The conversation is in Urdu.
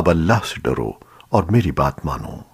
اب اللہ سے ڈرو اور میری بات مانو۔